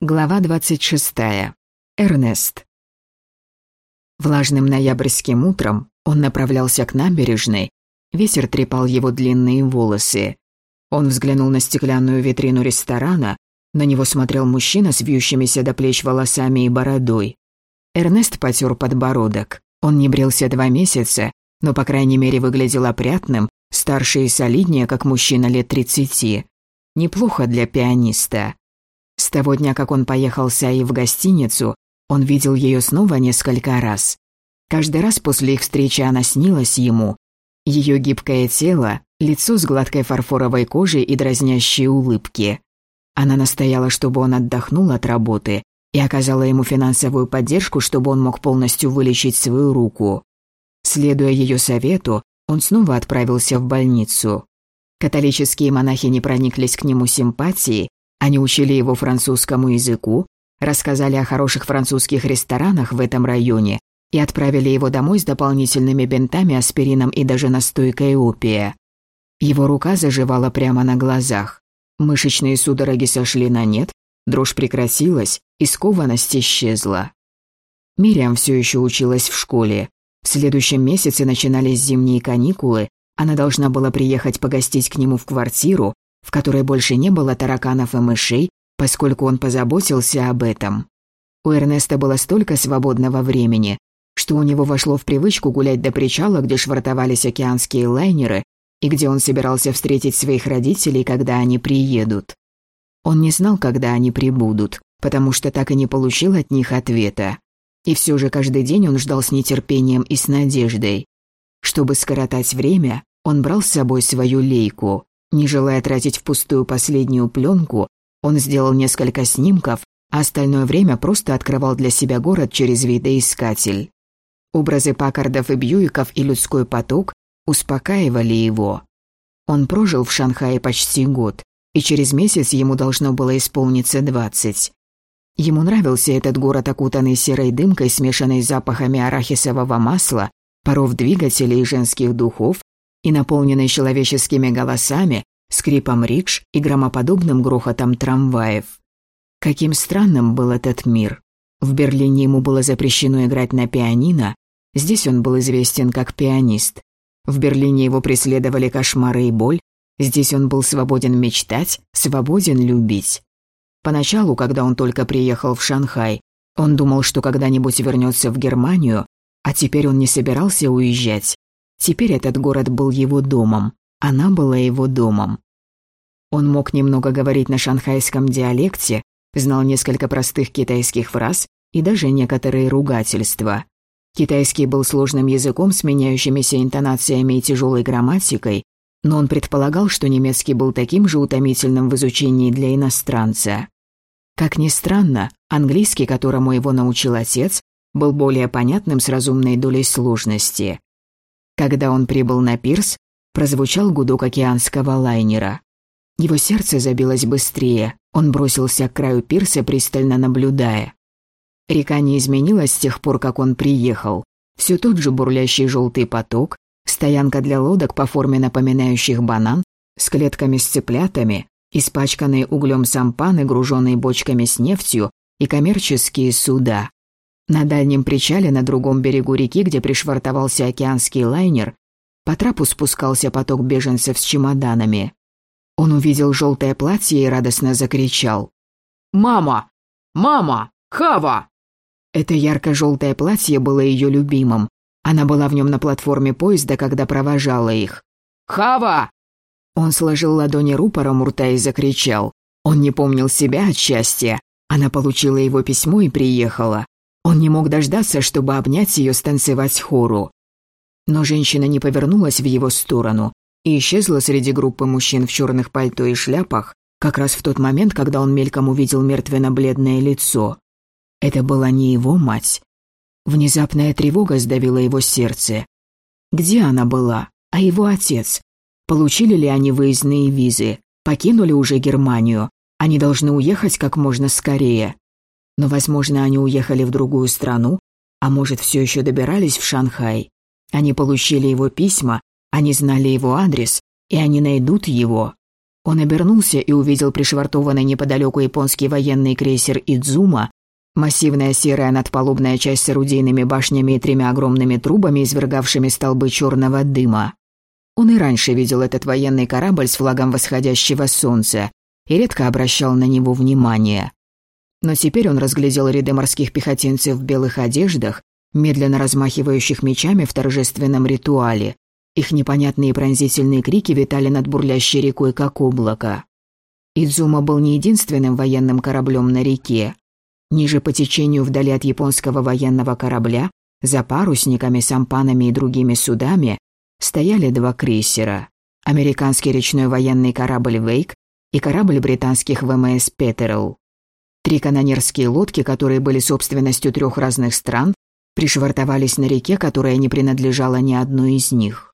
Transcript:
Глава 26. Эрнест. Влажным ноябрьским утром он направлялся к набережной. Ветер трепал его длинные волосы. Он взглянул на стеклянную витрину ресторана. На него смотрел мужчина с вьющимися до плеч волосами и бородой. Эрнест потер подбородок. Он не брился два месяца, но, по крайней мере, выглядел опрятным, старше и солиднее, как мужчина лет тридцати. Неплохо для пианиста. С того дня, как он поехал с Аи в гостиницу, он видел ее снова несколько раз. Каждый раз после их встречи она снилась ему. Ее гибкое тело, лицо с гладкой фарфоровой кожей и дразнящие улыбки. Она настояла, чтобы он отдохнул от работы и оказала ему финансовую поддержку, чтобы он мог полностью вылечить свою руку. Следуя ее совету, он снова отправился в больницу. Католические монахи не прониклись к нему симпатией, они учили его французскому языку, рассказали о хороших французских ресторанах в этом районе и отправили его домой с дополнительными бинтами, аспирином и даже настойкой опия. Его рука заживала прямо на глазах. Мышечные судороги сошли на нет, дрожь прекратилась, и скованность исчезла. Мириам все еще училась в школе. В следующем месяце начинались зимние каникулы, она должна была приехать погостить к нему в квартиру, в которой больше не было тараканов и мышей, поскольку он позаботился об этом. У Эрнеста было столько свободного времени, что у него вошло в привычку гулять до причала, где швартовались океанские лайнеры, и где он собирался встретить своих родителей, когда они приедут. Он не знал, когда они прибудут, потому что так и не получил от них ответа. И все же каждый день он ждал с нетерпением и с надеждой. Чтобы скоротать время, он брал с собой свою лейку. Не желая тратить впустую последнюю пленку, он сделал несколько снимков, а остальное время просто открывал для себя город через видоискатель. Образы Паккардов и Бьюиков и людской поток успокаивали его. Он прожил в Шанхае почти год, и через месяц ему должно было исполниться двадцать. Ему нравился этот город, окутанный серой дымкой, смешанной с запахами арахисового масла, паров двигателей и женских духов, и наполненной человеческими голосами, скрипом рикш и громоподобным грохотом трамваев. Каким странным был этот мир. В Берлине ему было запрещено играть на пианино, здесь он был известен как пианист. В Берлине его преследовали кошмары и боль, здесь он был свободен мечтать, свободен любить. Поначалу, когда он только приехал в Шанхай, он думал, что когда-нибудь вернется в Германию, а теперь он не собирался уезжать. Теперь этот город был его домом, она была его домом. Он мог немного говорить на шанхайском диалекте, знал несколько простых китайских фраз и даже некоторые ругательства. Китайский был сложным языком с меняющимися интонациями и тяжелой грамматикой, но он предполагал, что немецкий был таким же утомительным в изучении для иностранца. Как ни странно, английский, которому его научил отец, был более понятным с разумной долей сложности. Когда он прибыл на пирс, прозвучал гудок океанского лайнера. Его сердце забилось быстрее, он бросился к краю пирса, пристально наблюдая. Река не изменилась с тех пор, как он приехал. Все тот же бурлящий желтый поток, стоянка для лодок по форме напоминающих банан, с клетками с цыплятами, испачканные углем сампаны, груженные бочками с нефтью и коммерческие суда. На дальнем причале на другом берегу реки, где пришвартовался океанский лайнер, по трапу спускался поток беженцев с чемоданами. Он увидел желтое платье и радостно закричал. «Мама! Мама! Хава!» Это ярко-желтое платье было ее любимым. Она была в нем на платформе поезда, когда провожала их. «Хава!» Он сложил ладони рупором у рта и закричал. Он не помнил себя от счастья. Она получила его письмо и приехала. Он не мог дождаться, чтобы обнять ее, станцевать хору. Но женщина не повернулась в его сторону и исчезла среди группы мужчин в черных пальто и шляпах, как раз в тот момент, когда он мельком увидел мертвенно-бледное лицо. Это была не его мать. Внезапная тревога сдавила его сердце. Где она была? А его отец? Получили ли они выездные визы? Покинули уже Германию? Они должны уехать как можно скорее. Но, возможно, они уехали в другую страну, а может, все еще добирались в Шанхай. Они получили его письма, они знали его адрес, и они найдут его. Он обернулся и увидел пришвартованный неподалеку японский военный крейсер «Идзума», массивная серая надпалубная часть с орудийными башнями и тремя огромными трубами, извергавшими столбы черного дыма. Он и раньше видел этот военный корабль с флагом восходящего солнца и редко обращал на него внимание. Но теперь он разглядел ряды морских пехотинцев в белых одеждах, медленно размахивающих мечами в торжественном ритуале, их непонятные пронзительные крики витали над бурлящей рекой, как облако. Идзума был не единственным военным кораблем на реке. Ниже по течению вдали от японского военного корабля, за парусниками, сампанами и другими судами, стояли два крейсера. Американский речной военный корабль «Вейк» и корабль британских ВМС «Петерл». Три канонерские лодки, которые были собственностью трех разных стран, пришвартовались на реке, которая не принадлежала ни одной из них.